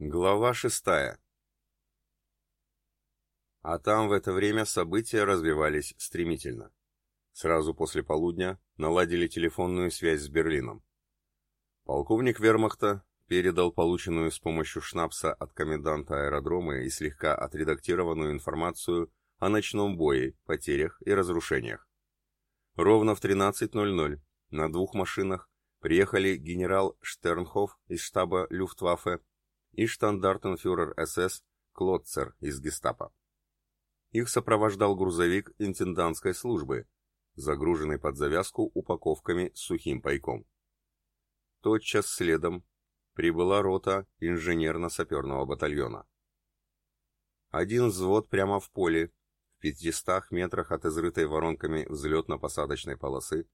Глава шестая. А там в это время события развивались стремительно. Сразу после полудня наладили телефонную связь с Берлином. Полковник вермахта передал полученную с помощью шнапса от коменданта аэродрома и слегка отредактированную информацию о ночном бое, потерях и разрушениях. Ровно в 13.00 на двух машинах приехали генерал Штернхоф из штаба Люфтваффе и штандартенфюрер СС Клотцер из гестапо. Их сопровождал грузовик интендантской службы, загруженный под завязку упаковками с сухим пайком. Тотчас следом прибыла рота инженерно-саперного батальона. Один взвод прямо в поле, в 500 метрах от изрытой воронками взлетно-посадочной полосы,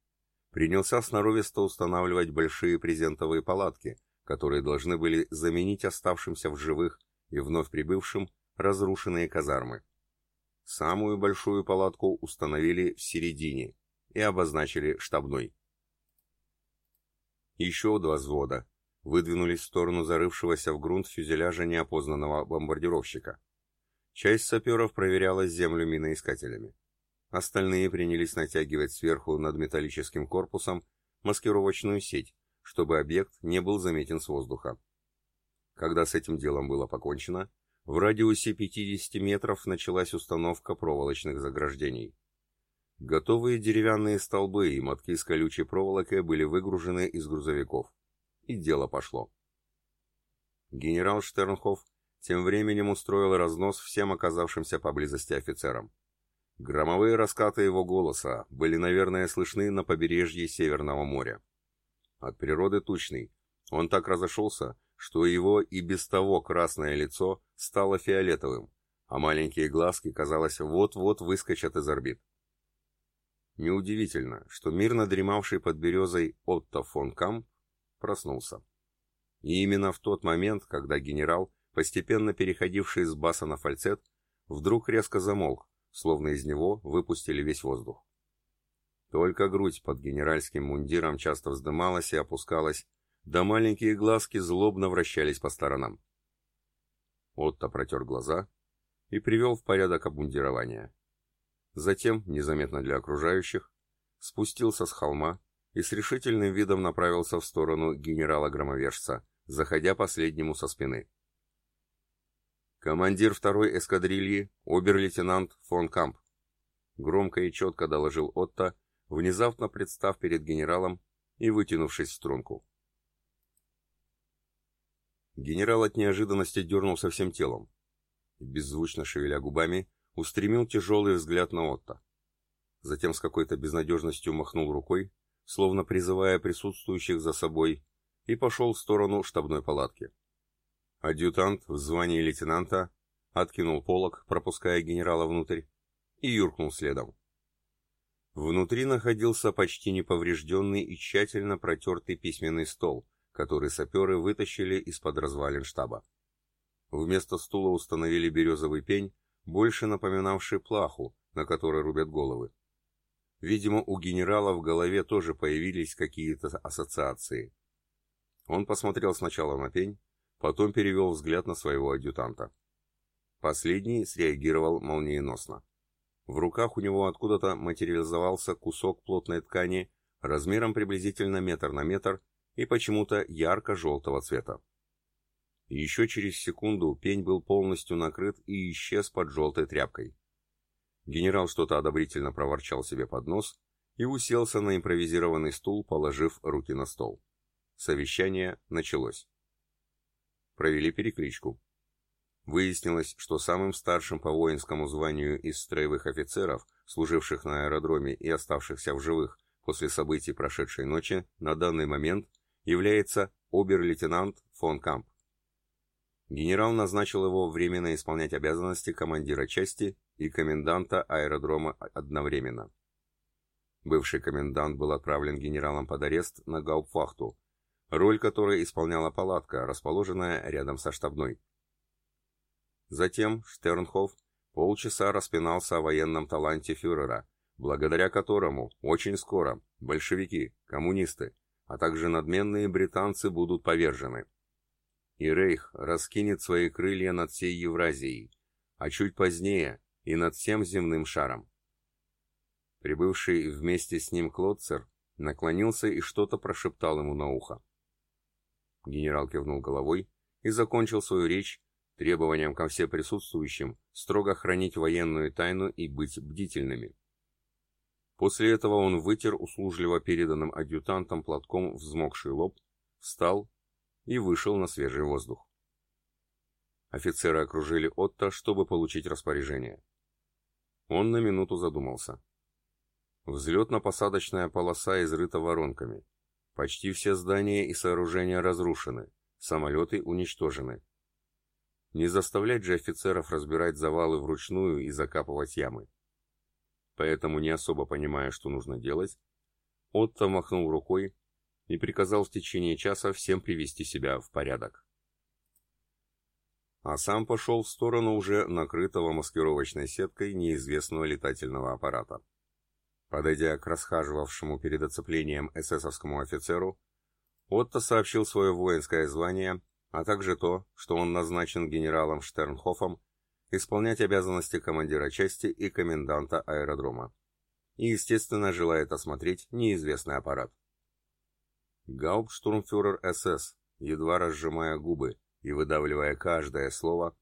принялся сноровисто устанавливать большие презентовые палатки, которые должны были заменить оставшимся в живых и вновь прибывшим разрушенные казармы. Самую большую палатку установили в середине и обозначили штабной. Еще два взвода выдвинулись в сторону зарывшегося в грунт фюзеляжа неопознанного бомбардировщика. Часть саперов проверяла землю миноискателями. Остальные принялись натягивать сверху над металлическим корпусом маскировочную сеть, чтобы объект не был заметен с воздуха. Когда с этим делом было покончено, в радиусе 50 метров началась установка проволочных заграждений. Готовые деревянные столбы и мотки с колючей проволокой были выгружены из грузовиков. И дело пошло. Генерал Штернхоф тем временем устроил разнос всем оказавшимся поблизости офицерам. Громовые раскаты его голоса были, наверное, слышны на побережье Северного моря. От природы тучный, он так разошелся, что его и без того красное лицо стало фиолетовым, а маленькие глазки, казалось, вот-вот выскочат из орбит. Неудивительно, что мирно дремавший под березой Отто фон Камп проснулся. И именно в тот момент, когда генерал, постепенно переходивший с баса на фальцет, вдруг резко замолк, словно из него выпустили весь воздух. Только грудь под генеральским мундиром часто вздымалась и опускалась, да маленькие глазки злобно вращались по сторонам. Отто протер глаза и привел в порядок обмундирование. Затем, незаметно для окружающих, спустился с холма и с решительным видом направился в сторону генерала-громовержца, заходя последнему со спины. «Командир второй эскадрильи, обер-лейтенант фон Камп», громко и четко доложил Отто, внезапно представ перед генералом и вытянувшись в струнку. Генерал от неожиданности дернулся всем телом беззвучно шевеля губами, устремил тяжелый взгляд на Отто. Затем с какой-то безнадежностью махнул рукой, словно призывая присутствующих за собой, и пошел в сторону штабной палатки. Адъютант в звании лейтенанта откинул полог, пропуская генерала внутрь, и юркнул следом. Внутри находился почти неповрежденный и тщательно протертый письменный стол, который саперы вытащили из-под развалин штаба. Вместо стула установили березовый пень, больше напоминавший плаху, на которой рубят головы. Видимо, у генерала в голове тоже появились какие-то ассоциации. Он посмотрел сначала на пень, потом перевел взгляд на своего адъютанта. Последний среагировал молниеносно. В руках у него откуда-то материализовался кусок плотной ткани размером приблизительно метр на метр и почему-то ярко-желтого цвета. Еще через секунду пень был полностью накрыт и исчез под желтой тряпкой. Генерал что-то одобрительно проворчал себе под нос и уселся на импровизированный стул, положив руки на стол. Совещание началось. Провели перекличку. Выяснилось, что самым старшим по воинскому званию из строевых офицеров, служивших на аэродроме и оставшихся в живых после событий прошедшей ночи, на данный момент является обер-лейтенант фон Камп. Генерал назначил его временно исполнять обязанности командира части и коменданта аэродрома одновременно. Бывший комендант был отправлен генералом под арест на гауптвахту, роль которой исполняла палатка, расположенная рядом со штабной. Затем Штернхоф полчаса распинался о военном таланте фюрера, благодаря которому очень скоро большевики, коммунисты, а также надменные британцы будут повержены. и Рейх раскинет свои крылья над всей Евразией, а чуть позднее и над всем земным шаром. Прибывший вместе с ним Клодцер наклонился и что-то прошептал ему на ухо. Генерал кивнул головой и закончил свою речь требованием ко всем присутствующим строго хранить военную тайну и быть бдительными. После этого он вытер услужливо переданным адъютантом платком взмокший лоб, встал и вышел на свежий воздух. Офицеры окружили Отто, чтобы получить распоряжение. Он на минуту задумался. Взлетно-посадочная полоса изрыта воронками. Почти все здания и сооружения разрушены, самолеты уничтожены. Не заставлять же офицеров разбирать завалы вручную и закапывать ямы. Поэтому, не особо понимая, что нужно делать, Отто махнул рукой и приказал в течение часа всем привести себя в порядок. А сам пошел в сторону уже накрытого маскировочной сеткой неизвестного летательного аппарата. Подойдя к расхаживавшему перед оцеплением эсэсовскому офицеру, Отто сообщил свое воинское звание, а также то, что он назначен генералом Штернхофом исполнять обязанности командира части и коменданта аэродрома. И, естественно, желает осмотреть неизвестный аппарат. Гауптштурмфюрер СС, едва разжимая губы и выдавливая каждое слово,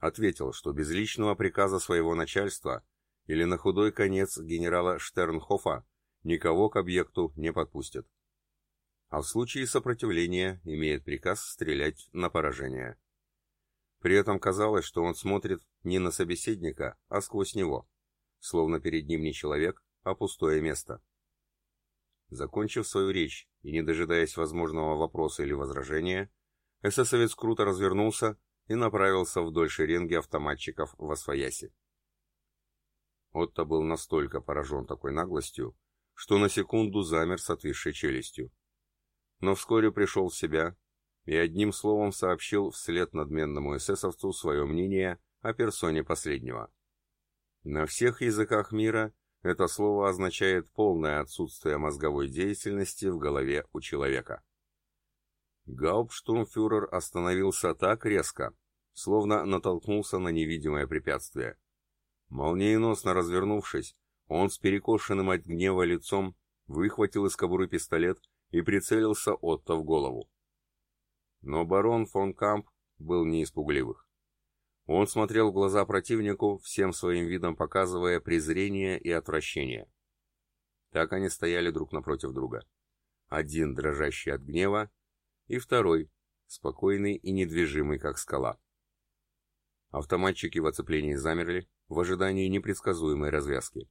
ответил, что без личного приказа своего начальства или на худой конец генерала Штернхофа никого к объекту не подпустят. А в случае сопротивления имеет приказ стрелять на поражение. При этом казалось, что он смотрит не на собеседника, а сквозь него, словно перед ним не человек, а пустое место. Закончив свою речь и не дожидаясь возможного вопроса или возражения, эсэсовец круто развернулся и направился вдоль шеренги автоматчиков в Освояси. Отто был настолько поражен такой наглостью, что на секунду замер с отвисшей челюстью. Но вскоре пришел в себя и одним словом сообщил вслед надменному эсэсовцу свое мнение о персоне последнего. На всех языках мира это слово означает полное отсутствие мозговой деятельности в голове у человека. Гауптштурмфюрер остановился так резко, словно натолкнулся на невидимое препятствие. Молниеносно развернувшись, он с перекошенным от гнева лицом выхватил из кобуры пистолет и прицелился Отто в голову. Но барон фон Камп был не испугливых. Он смотрел в глаза противнику, всем своим видом показывая презрение и отвращение. Так они стояли друг напротив друга. Один дрожащий от гнева, и второй, спокойный и недвижимый, как скала. Автоматчики в оцеплении замерли, в ожидании непредсказуемой развязки.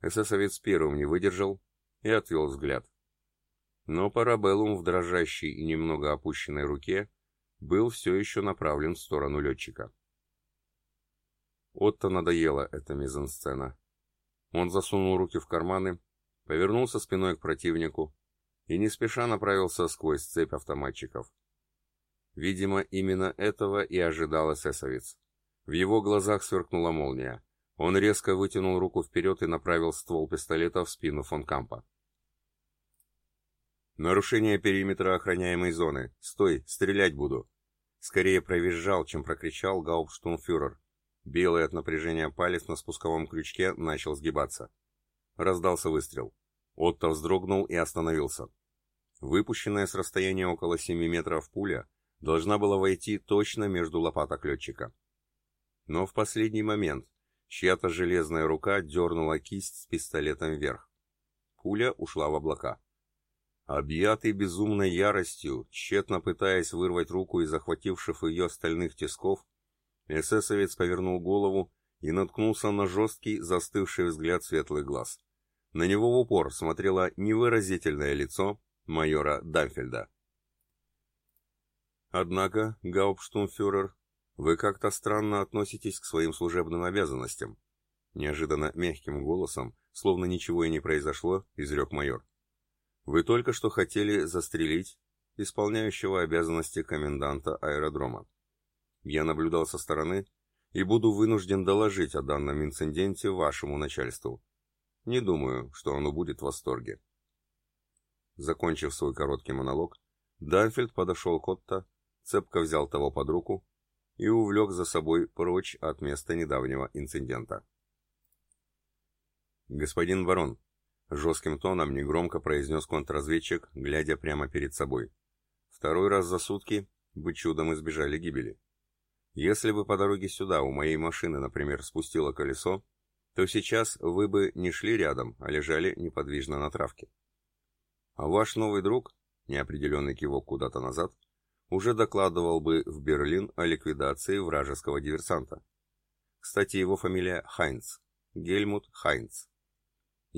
Эсэсовец первым не выдержал и отвел взгляд. Но парабеллум в дрожащей и немного опущенной руке был все еще направлен в сторону летчика. Отто надоела эта мизансцена. Он засунул руки в карманы, повернулся спиной к противнику и не спеша направился сквозь цепь автоматчиков. Видимо, именно этого и ожидал эсэсовец. В его глазах сверкнула молния. Он резко вытянул руку вперед и направил ствол пистолета в спину фон Кампа. «Нарушение периметра охраняемой зоны. Стой, стрелять буду!» Скорее провизжал, чем прокричал гауптштурмфюрер. Белый от напряжения палец на спусковом крючке начал сгибаться. Раздался выстрел. Отто вздрогнул и остановился. Выпущенная с расстояния около 7 метров пуля должна была войти точно между лопаток летчика. Но в последний момент чья-то железная рука дернула кисть с пистолетом вверх. Пуля ушла в облака. Объятый безумной яростью, тщетно пытаясь вырвать руку из захвативших ее стальных тисков, эсэсовец повернул голову и наткнулся на жесткий, застывший взгляд светлых глаз. На него в упор смотрело невыразительное лицо майора Дамфельда. Однако, гауптштумфюрер, «Вы как-то странно относитесь к своим служебным обязанностям», неожиданно мягким голосом, словно ничего и не произошло, изрек майор. «Вы только что хотели застрелить исполняющего обязанности коменданта аэродрома. Я наблюдал со стороны и буду вынужден доложить о данном инциденте вашему начальству. Не думаю, что оно будет в восторге». Закончив свой короткий монолог, Данфельд подошел к Отто цепко взял того под руку и увлек за собой прочь от места недавнего инцидента. «Господин барон», — жестким тоном негромко произнес контрразведчик, глядя прямо перед собой. «Второй раз за сутки вы чудом избежали гибели. Если бы по дороге сюда у моей машины, например, спустило колесо, то сейчас вы бы не шли рядом, а лежали неподвижно на травке. А ваш новый друг, неопределенный кивок куда-то назад, уже докладывал бы в Берлин о ликвидации вражеского диверсанта. Кстати, его фамилия Хайнц, Гельмут Хайнц.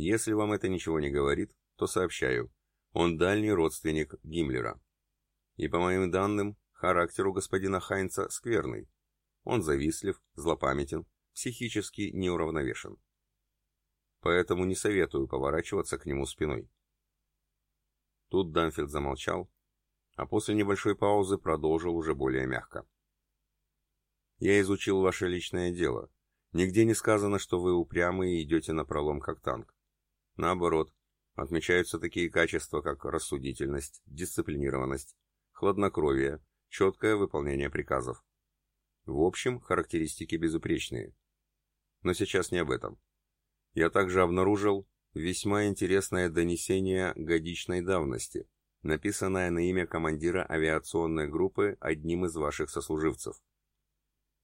Если вам это ничего не говорит, то сообщаю, он дальний родственник Гиммлера. И по моим данным, характер у господина Хайнца скверный. Он завистлив, злопамятен, психически неуравновешен. Поэтому не советую поворачиваться к нему спиной. Тут Дамфилд замолчал, а после небольшой паузы продолжил уже более мягко. «Я изучил ваше личное дело. Нигде не сказано, что вы упрямы и идете на пролом как танк. Наоборот, отмечаются такие качества, как рассудительность, дисциплинированность, хладнокровие, четкое выполнение приказов. В общем, характеристики безупречные. Но сейчас не об этом. Я также обнаружил весьма интересное донесение годичной давности, написанное на имя командира авиационной группы одним из ваших сослуживцев.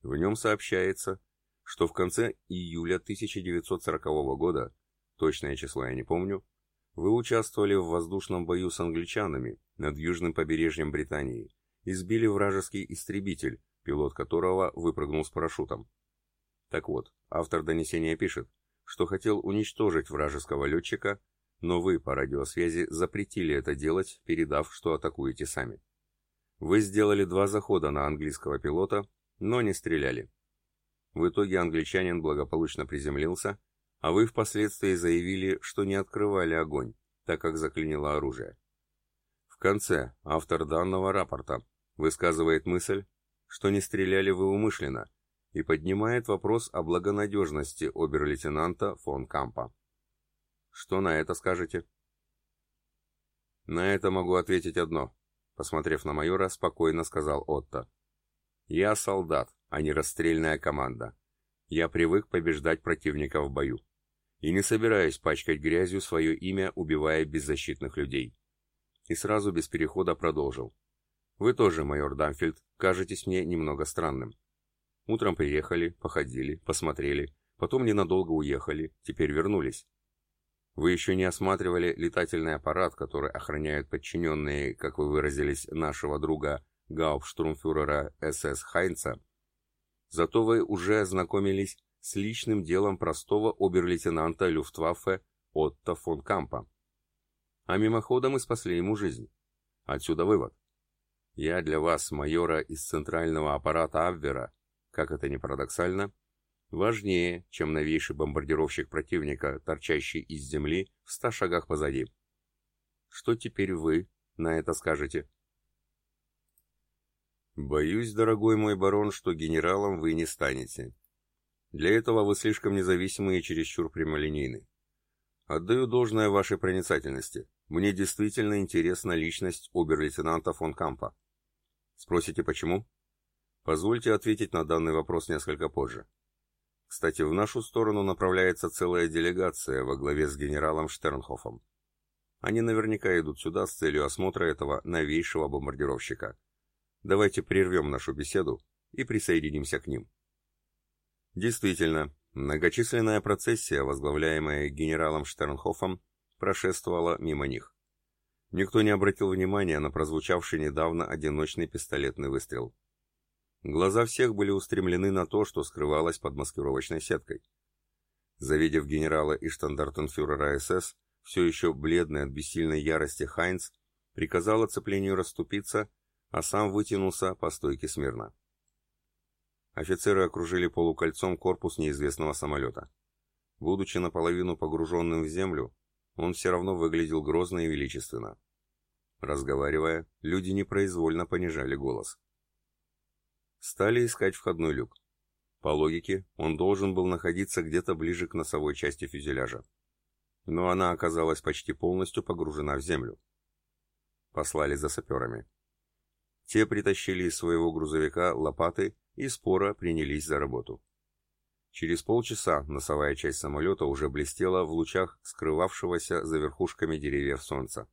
В нем сообщается, что в конце июля 1940 года, точное число я не помню, вы участвовали в воздушном бою с англичанами над южным побережьем Британии и сбили вражеский истребитель, пилот которого выпрыгнул с парашютом. Так вот, автор донесения пишет, что хотел уничтожить вражеского летчика, но вы по радиосвязи запретили это делать, передав, что атакуете сами. Вы сделали два захода на английского пилота, но не стреляли. В итоге англичанин благополучно приземлился, а вы впоследствии заявили, что не открывали огонь, так как заклинило оружие. В конце автор данного рапорта высказывает мысль, что не стреляли вы умышленно, и поднимает вопрос о благонадежности обер-лейтенанта фон Кампа. Что на это скажете? На это могу ответить одно. Посмотрев на майора, спокойно сказал Отто. Я солдат, а не расстрельная команда. Я привык побеждать противника в бою. И не собираюсь пачкать грязью свое имя, убивая беззащитных людей. И сразу без перехода продолжил. Вы тоже, майор Дамфельд, кажетесь мне немного странным. Утром приехали, походили, посмотрели, потом ненадолго уехали, теперь вернулись. Вы еще не осматривали летательный аппарат, который охраняют подчиненные, как вы выразились, нашего друга гауптштурмфюрера СС Хайнца. Зато вы уже ознакомились с личным делом простого обер-лейтенанта Люфтваффе Отто фон Кампа. А мимоходом и спасли ему жизнь. Отсюда вывод. Я для вас, майора из центрального аппарата Абвера, как это ни парадоксально, важнее, чем новейший бомбардировщик противника, торчащий из земли в ста шагах позади. Что теперь вы на это скажете? Боюсь, дорогой мой барон, что генералом вы не станете. Для этого вы слишком независимы и чересчур прямолинейны. Отдаю должное вашей проницательности. Мне действительно интересна личность обер-лейтенанта фон Кампа. Спросите, почему? Позвольте ответить на данный вопрос несколько позже. Кстати, в нашу сторону направляется целая делегация во главе с генералом Штернхофом. Они наверняка идут сюда с целью осмотра этого новейшего бомбардировщика. Давайте прервем нашу беседу и присоединимся к ним. Действительно, многочисленная процессия, возглавляемая генералом Штернхофом, прошествовала мимо них. Никто не обратил внимания на прозвучавший недавно одиночный пистолетный выстрел. Глаза всех были устремлены на то, что скрывалось под маскировочной сеткой. Завидев генерала и штандартенфюрера СС, все еще бледный от бессильной ярости Хайнц, приказал оцеплению расступиться, а сам вытянулся по стойке смирно. Офицеры окружили полукольцом корпус неизвестного самолета. Будучи наполовину погруженным в землю, он все равно выглядел грозно и величественно. Разговаривая, люди непроизвольно понижали голос. Стали искать входной люк. По логике, он должен был находиться где-то ближе к носовой части фюзеляжа. Но она оказалась почти полностью погружена в землю. Послали за саперами. Те притащили из своего грузовика лопаты и споро принялись за работу. Через полчаса носовая часть самолета уже блестела в лучах скрывавшегося за верхушками деревьев солнца.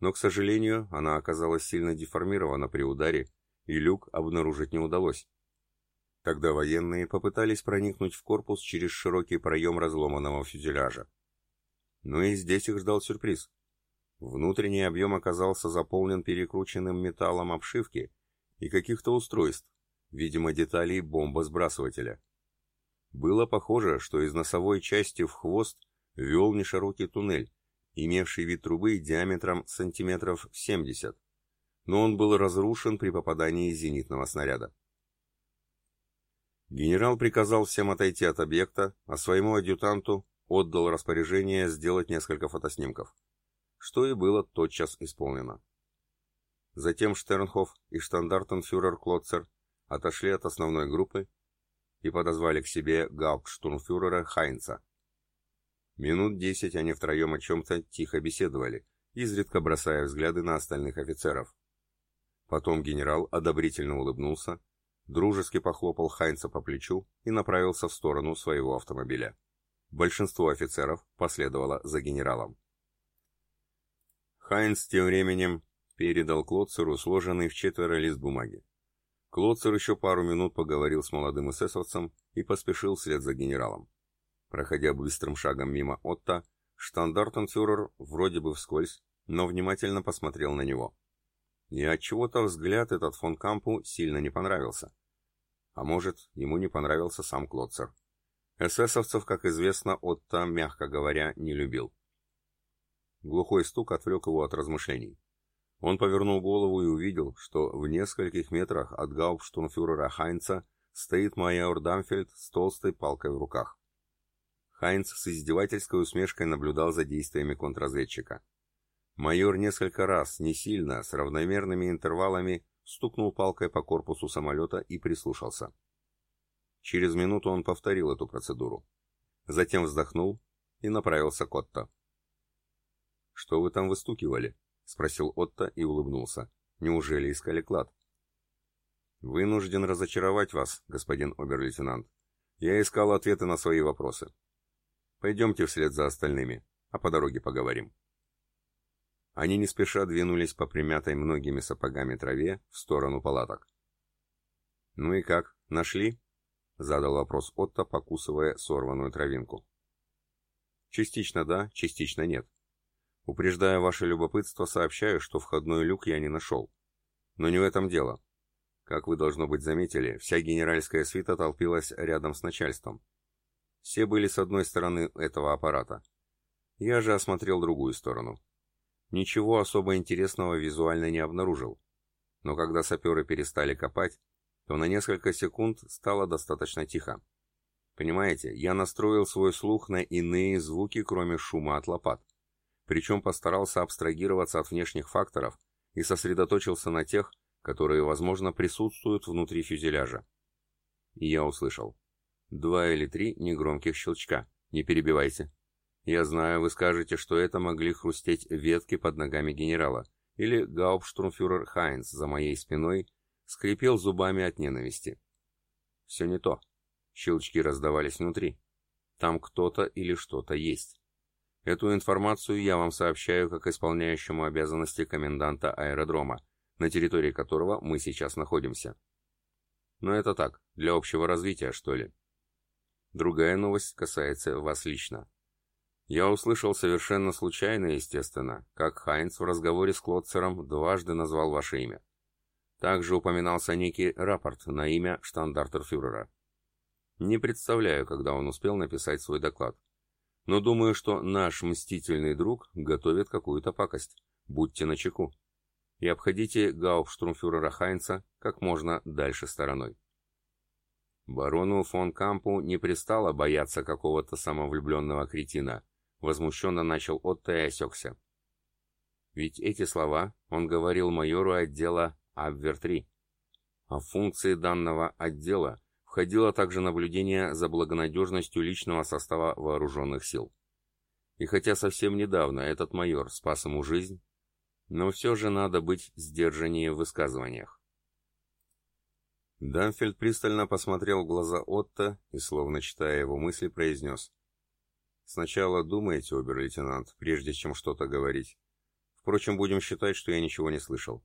Но, к сожалению, она оказалась сильно деформирована при ударе, и люк обнаружить не удалось. Тогда военные попытались проникнуть в корпус через широкий проем разломанного фюзеляжа. Но и здесь их ждал сюрприз. Внутренний объем оказался заполнен перекрученным металлом обшивки и каких-то устройств, видимо, деталей бомбосбрасывателя. Было похоже, что из носовой части в хвост вел неширокий туннель, имевший вид трубы диаметром сантиметров 70, но он был разрушен при попадании зенитного снаряда. Генерал приказал всем отойти от объекта, а своему адъютанту отдал распоряжение сделать несколько фотоснимков, что и было тотчас исполнено. Затем Штернхоф и штандартенфюрер Клотцер отошли от основной группы и подозвали к себе гауптштурмфюрера Хайнца. Минут десять они втроем о чем-то тихо беседовали, изредка бросая взгляды на остальных офицеров. Потом генерал одобрительно улыбнулся, дружески похлопал Хайнца по плечу и направился в сторону своего автомобиля. Большинство офицеров последовало за генералом. Хайнц тем временем передал Клоцеру сложенный в четверо лист бумаги. Клоцер еще пару минут поговорил с молодым эсэсовцем и поспешил вслед за генералом. Проходя быстрым шагом мимо Отто, штандартенфюрер вроде бы вскользь, но внимательно посмотрел на него. И отчего-то взгляд этот фон Кампу сильно не понравился. А может, ему не понравился сам Клоцер. Эсэсовцев, как известно, Отто, мягко говоря, не любил. Глухой стук отвлек его от размышлений. Он повернул голову и увидел, что в нескольких метрах от гауптштурмфюрера Хайнца стоит майор Дамфельд с толстой палкой в руках. Хайнц с издевательской усмешкой наблюдал за действиями контрразведчика. Майор несколько раз, не сильно, с равномерными интервалами, стукнул палкой по корпусу самолета и прислушался. Через минуту он повторил эту процедуру. Затем вздохнул и направился к Отто. «Что вы там выстукивали?» — спросил Отто и улыбнулся. «Неужели искали клад?» «Вынужден разочаровать вас, господин обер-лейтенант. Я искал ответы на свои вопросы. Пойдемте вслед за остальными, а по дороге поговорим». Они не спеша двинулись по примятой многими сапогами траве в сторону палаток. «Ну и как, нашли?» — задал вопрос Отто, покусывая сорванную травинку. «Частично да, частично нет. Упреждая ваше любопытство, сообщаю, что входной люк я не нашел. Но не в этом дело. Как вы, должно быть, заметили, вся генеральская свита толпилась рядом с начальством. Все были с одной стороны этого аппарата. Я же осмотрел другую сторону. Ничего особо интересного визуально не обнаружил. Но когда саперы перестали копать, то на несколько секунд стало достаточно тихо. Понимаете, я настроил свой слух на иные звуки, кроме шума от лопат причем постарался абстрагироваться от внешних факторов и сосредоточился на тех, которые, возможно, присутствуют внутри фюзеляжа. И я услышал. Два или три негромких щелчка. Не перебивайте. Я знаю, вы скажете, что это могли хрустеть ветки под ногами генерала, или гауптштурмфюрер Хайнц за моей спиной скрипел зубами от ненависти. Все не то. Щелчки раздавались внутри. Там кто-то или что-то есть. Эту информацию я вам сообщаю как исполняющему обязанности коменданта аэродрома, на территории которого мы сейчас находимся. Но это так, для общего развития, что ли. Другая новость касается вас лично. Я услышал совершенно случайно, естественно, как Хайнц в разговоре с Клотцером дважды назвал ваше имя. Также упоминался некий рапорт на имя штандартерфюрера. Не представляю, когда он успел написать свой доклад но думаю, что наш мстительный друг готовит какую-то пакость. Будьте начеку. И обходите гауптштурмфюрера Хайнца как можно дальше стороной. Барону фон Кампу не пристало бояться какого-то самовлюбленного кретина. Возмущенно начал Отто и осекся. Ведь эти слова он говорил майору отдела Абвер-3. А функции данного отдела входило также наблюдение за благонадежностью личного состава вооруженных сил. И хотя совсем недавно этот майор спас ему жизнь, Но все же надо быть сдержаннее в высказываниях. Дамфельд пристально посмотрел в глаза Отто и, словно читая его мысли, произнес. «Сначала думайте, обер-лейтенант, прежде чем что-то говорить. Впрочем, будем считать, что я ничего не слышал.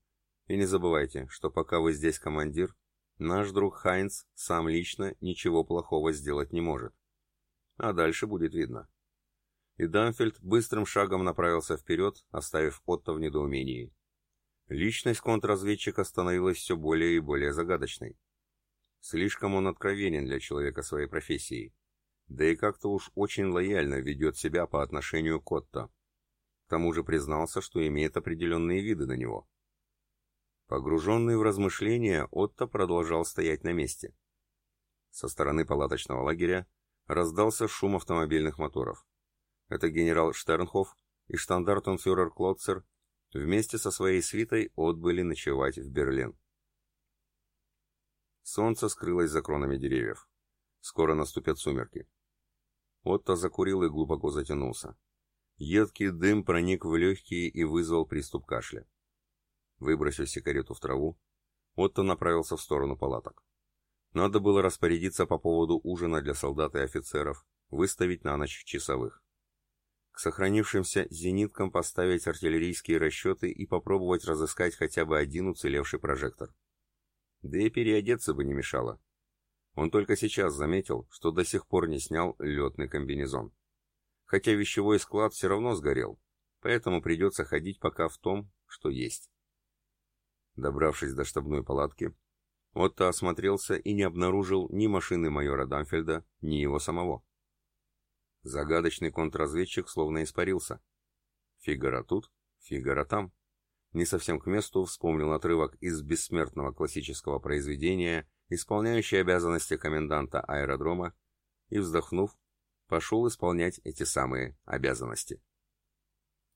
И не забывайте, что пока вы здесь командир, наш друг Хайнц сам лично ничего плохого сделать не может. А дальше будет видно». И Дамфельд быстрым шагом направился вперед, оставив Отто в недоумении. Личность контрразведчика становилась все более и более загадочной. Слишком он откровенен для человека своей профессии. Да и как-то уж очень лояльно ведет себя по отношению к Отто. К тому же признался, что имеет определенные виды на него. Погруженный в размышления, Отто продолжал стоять на месте. Со стороны палаточного лагеря раздался шум автомобильных моторов. Это генерал Штернхоф и штандартенфюрер Клотцер вместе со своей свитой отбыли ночевать в Берлин. Солнце скрылось за кронами деревьев. Скоро наступят сумерки. Отто закурил и глубоко затянулся. Едкий дым проник в легкие и вызвал приступ кашля. Выбросив сигарету в траву, Отто направился в сторону палаток. Надо было распорядиться по поводу ужина для солдат и офицеров, выставить на ночь часовых. К сохранившимся зениткам поставить артиллерийские расчеты и попробовать разыскать хотя бы один уцелевший прожектор. Да и переодеться бы не мешало. Он только сейчас заметил, что до сих пор не снял летный комбинезон. Хотя вещевой склад все равно сгорел, поэтому придется ходить пока в том, что есть. Добравшись до штабной палатки, Отто осмотрелся и не обнаружил ни машины майора Дамфельда, ни его самого. Загадочный контрразведчик словно испарился. Фигара тут, Фигара там. Не совсем к месту вспомнил отрывок из бессмертного классического произведения, исполняющий обязанности коменданта аэродрома, и, вздохнув, пошел исполнять эти самые обязанности.